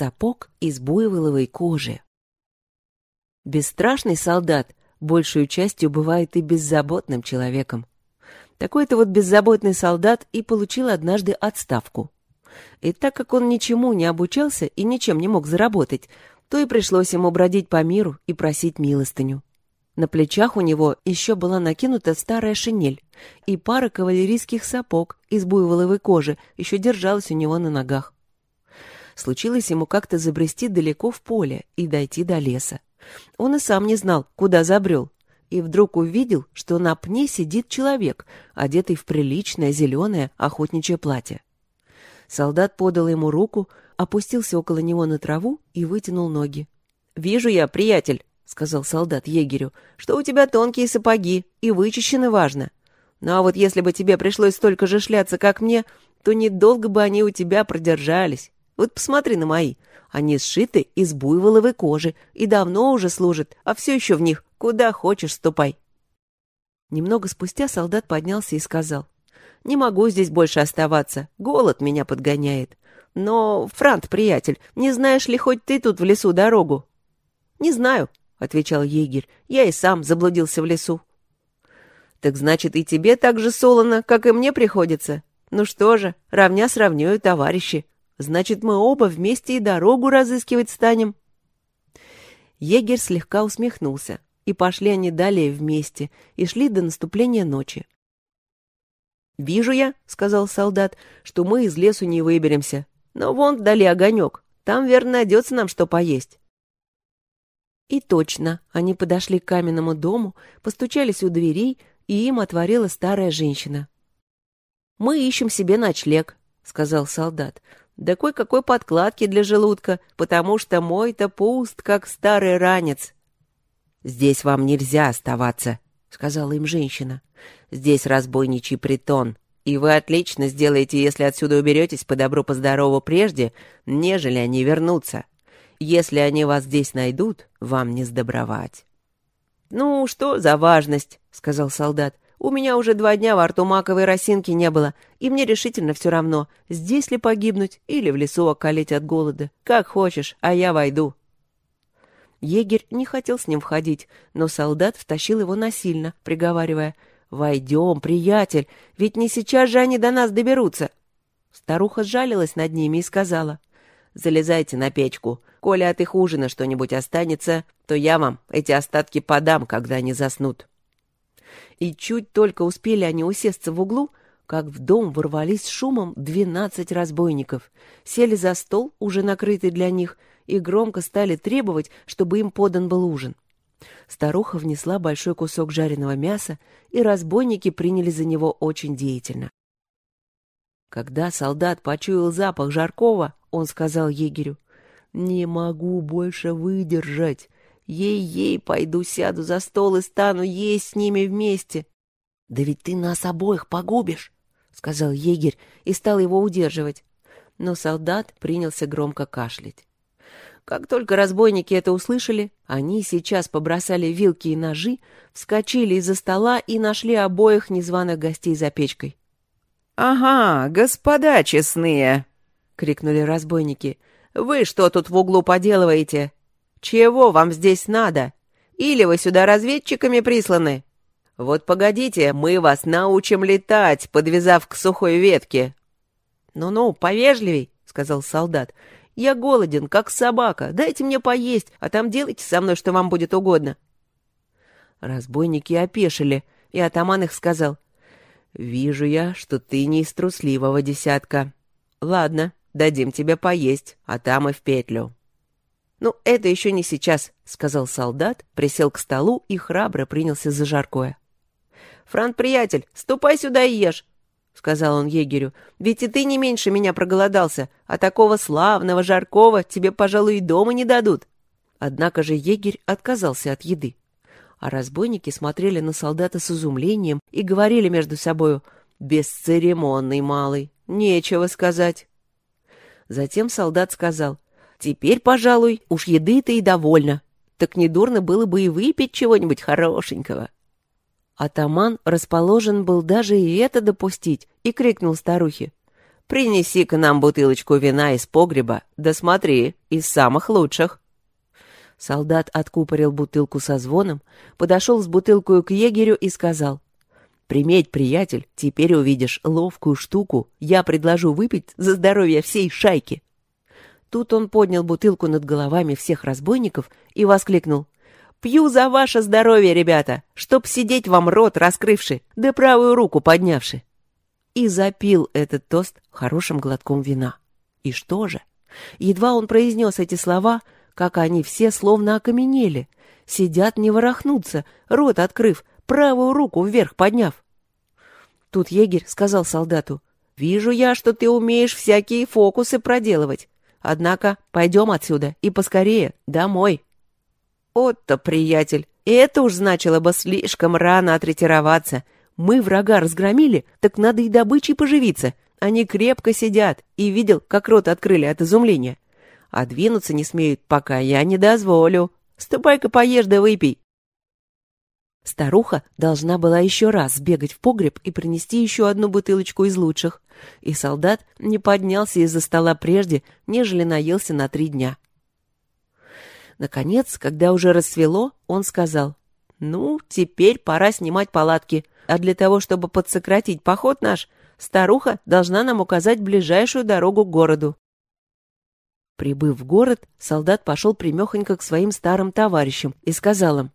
сапог из буйволовой кожи. Бесстрашный солдат большую частью бывает и беззаботным человеком. Такой-то вот беззаботный солдат и получил однажды отставку. И так как он ничему не обучался и ничем не мог заработать, то и пришлось ему бродить по миру и просить милостыню. На плечах у него еще была накинута старая шинель, и пара кавалерийских сапог из буйволовой кожи еще держалась у него на ногах. Случилось ему как-то забрести далеко в поле и дойти до леса. Он и сам не знал, куда забрел, и вдруг увидел, что на пне сидит человек, одетый в приличное зеленое охотничье платье. Солдат подал ему руку, опустился около него на траву и вытянул ноги. «Вижу я, приятель», — сказал солдат егерю, — «что у тебя тонкие сапоги и вычищены важно. Ну а вот если бы тебе пришлось столько же шляться, как мне, то недолго бы они у тебя продержались. Вот посмотри на мои. Они сшиты из буйволовой кожи и давно уже служат, а все еще в них. Куда хочешь, ступай». Немного спустя солдат поднялся и сказал, «Не могу здесь больше оставаться, голод меня подгоняет. Но, Франт, приятель, не знаешь ли хоть ты тут в лесу дорогу?» «Не знаю», — отвечал егерь, — «я и сам заблудился в лесу». «Так значит, и тебе так же солоно, как и мне приходится? Ну что же, равня сравню, товарищи. Значит, мы оба вместе и дорогу разыскивать станем». Егерь слегка усмехнулся, и пошли они далее вместе, и шли до наступления ночи. «Вижу я», — сказал солдат, — «что мы из лесу не выберемся. Но вон вдали огонек. Там, верно, найдется нам что поесть». И точно, они подошли к каменному дому, постучались у дверей, и им отворила старая женщина. «Мы ищем себе ночлег», — сказал солдат. «Да кое-какой подкладки для желудка, потому что мой-то пуст, как старый ранец». «Здесь вам нельзя оставаться», — сказала им женщина. «Здесь разбойничий притон, и вы отлично сделаете, если отсюда уберетесь по добру по здорову прежде, нежели они вернутся. Если они вас здесь найдут, вам не сдобровать». «Ну, что за важность?» — сказал солдат. «У меня уже два дня во рту маковой росинки не было, и мне решительно все равно, здесь ли погибнуть или в лесу околеть от голода. Как хочешь, а я войду». Егерь не хотел с ним входить, но солдат втащил его насильно, приговаривая «Войдем, приятель, ведь не сейчас же они до нас доберутся». Старуха сжалилась над ними и сказала «Залезайте на печку. Коли от их ужина что-нибудь останется, то я вам эти остатки подам, когда они заснут». И чуть только успели они усесться в углу, как в дом ворвались шумом двенадцать разбойников, сели за стол, уже накрытый для них, и громко стали требовать, чтобы им подан был ужин. Старуха внесла большой кусок жареного мяса, и разбойники приняли за него очень деятельно. Когда солдат почуял запах жаркого, он сказал егерю, «Не могу больше выдержать. Ей-ей, пойду сяду за стол и стану есть с ними вместе». «Да ведь ты нас обоих погубишь», — сказал егерь и стал его удерживать. Но солдат принялся громко кашлять. Как только разбойники это услышали, они сейчас побросали вилки и ножи, вскочили из-за стола и нашли обоих незваных гостей за печкой. «Ага, господа честные!» — крикнули разбойники. «Вы что тут в углу поделываете? Чего вам здесь надо? Или вы сюда разведчиками присланы? Вот погодите, мы вас научим летать, подвязав к сухой ветке». «Ну-ну, повежливей», — сказал солдат. Я голоден, как собака. Дайте мне поесть, а там делайте со мной, что вам будет угодно». Разбойники опешили, и атаман их сказал. «Вижу я, что ты не из трусливого десятка. Ладно, дадим тебе поесть, а там и в петлю». «Ну, это еще не сейчас», — сказал солдат, присел к столу и храбро принялся за жаркое. «Франт, приятель, ступай сюда и ешь. — сказал он егерю, — «ведь и ты не меньше меня проголодался, а такого славного, жаркого тебе, пожалуй, и дома не дадут». Однако же егерь отказался от еды. А разбойники смотрели на солдата с изумлением и говорили между собою «Бесцеремонный малый, нечего сказать». Затем солдат сказал «Теперь, пожалуй, уж еды-то и довольно. Так недурно было бы и выпить чего-нибудь хорошенького». Атаман расположен был даже и это допустить и крикнул старухе. принеси-ка нам бутылочку вина из погреба, да смотри, из самых лучших». Солдат откупорил бутылку со звоном, подошел с бутылкой к егерю и сказал, «Приметь, приятель, теперь увидишь ловкую штуку. Я предложу выпить за здоровье всей шайки». Тут он поднял бутылку над головами всех разбойников и воскликнул, «Пью за ваше здоровье, ребята, чтоб сидеть вам рот раскрывши, да правую руку поднявши». И запил этот тост хорошим глотком вина. И что же? Едва он произнес эти слова — как они все словно окаменели. Сидят не ворохнуться, рот открыв, правую руку вверх подняв. Тут егерь сказал солдату, «Вижу я, что ты умеешь всякие фокусы проделывать. Однако пойдем отсюда и поскорее домой». «Вот-то, приятель, это уж значило бы слишком рано отретироваться. Мы врага разгромили, так надо и добычей поживиться. Они крепко сидят, и видел, как рот открыли от изумления а двинуться не смеют, пока я не дозволю. Ступай-ка поешь да выпей. Старуха должна была еще раз сбегать в погреб и принести еще одну бутылочку из лучших, и солдат не поднялся из-за стола прежде, нежели наелся на три дня. Наконец, когда уже рассвело, он сказал, «Ну, теперь пора снимать палатки, а для того, чтобы подсократить поход наш, старуха должна нам указать ближайшую дорогу к городу. Прибыв в город, солдат пошел примехонько к своим старым товарищам и сказал им,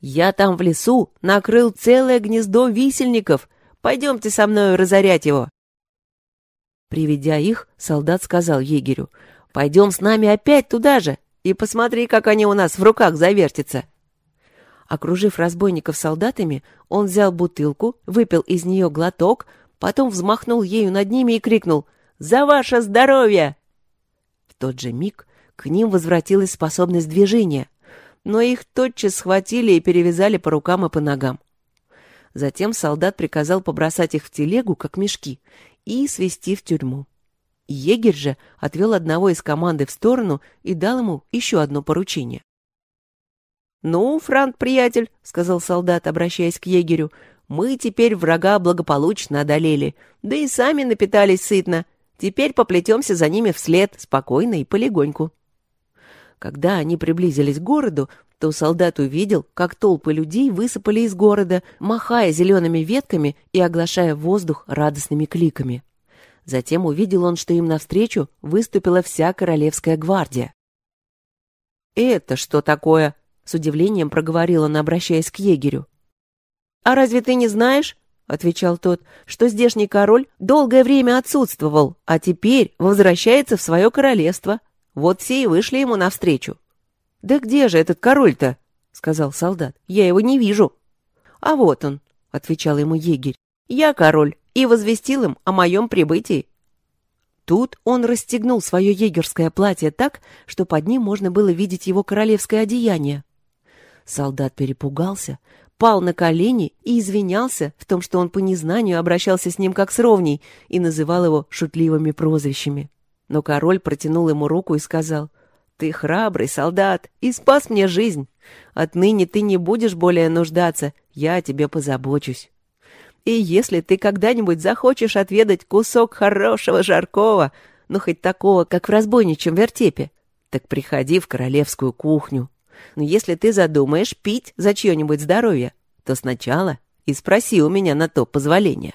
«Я там в лесу накрыл целое гнездо висельников. Пойдемте со мною разорять его». Приведя их, солдат сказал егерю, «Пойдем с нами опять туда же, и посмотри, как они у нас в руках завертятся». Окружив разбойников солдатами, он взял бутылку, выпил из нее глоток, потом взмахнул ею над ними и крикнул «За ваше здоровье!» В тот же миг к ним возвратилась способность движения, но их тотчас схватили и перевязали по рукам и по ногам. Затем солдат приказал побросать их в телегу, как мешки, и свести в тюрьму. Егерь же отвел одного из команды в сторону и дал ему еще одно поручение. «Ну, Франк, приятель», — сказал солдат, обращаясь к егерю, — «мы теперь врага благополучно одолели, да и сами напитались сытно. Теперь поплетемся за ними вслед, спокойно и полегоньку. Когда они приблизились к городу, то солдат увидел, как толпы людей высыпали из города, махая зелеными ветками и оглашая воздух радостными кликами. Затем увидел он, что им навстречу выступила вся королевская гвардия. «Это что такое?» — с удивлением проговорил он, обращаясь к егерю. «А разве ты не знаешь?» — отвечал тот, — что здешний король долгое время отсутствовал, а теперь возвращается в свое королевство. Вот все и вышли ему навстречу. — Да где же этот король-то? — сказал солдат. — Я его не вижу. — А вот он, — отвечал ему егерь. — Я король и возвестил им о моем прибытии. Тут он расстегнул свое егерское платье так, что под ним можно было видеть его королевское одеяние. Солдат перепугался, пал на колени и извинялся в том, что он по незнанию обращался с ним как с ровней и называл его шутливыми прозвищами. Но король протянул ему руку и сказал, «Ты храбрый солдат и спас мне жизнь. Отныне ты не будешь более нуждаться, я о тебе позабочусь. И если ты когда-нибудь захочешь отведать кусок хорошего жаркого, ну хоть такого, как в разбойничьем вертепе, так приходи в королевскую кухню. Но если ты задумаешь пить за чье-нибудь здоровье, то сначала и спроси у меня на то позволение.